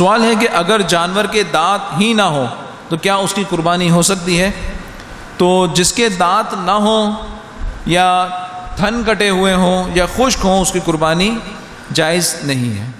سوال ہے کہ اگر جانور کے دانت ہی نہ ہوں، تو کیا اس کی قربانی ہو سکتی ہے؟ تو جس کے دانت نہ ہوں یا تھن کٹے ہوئے ہوں یا خشک ہوں، اس کی قربانی جائز نہیں ہے۔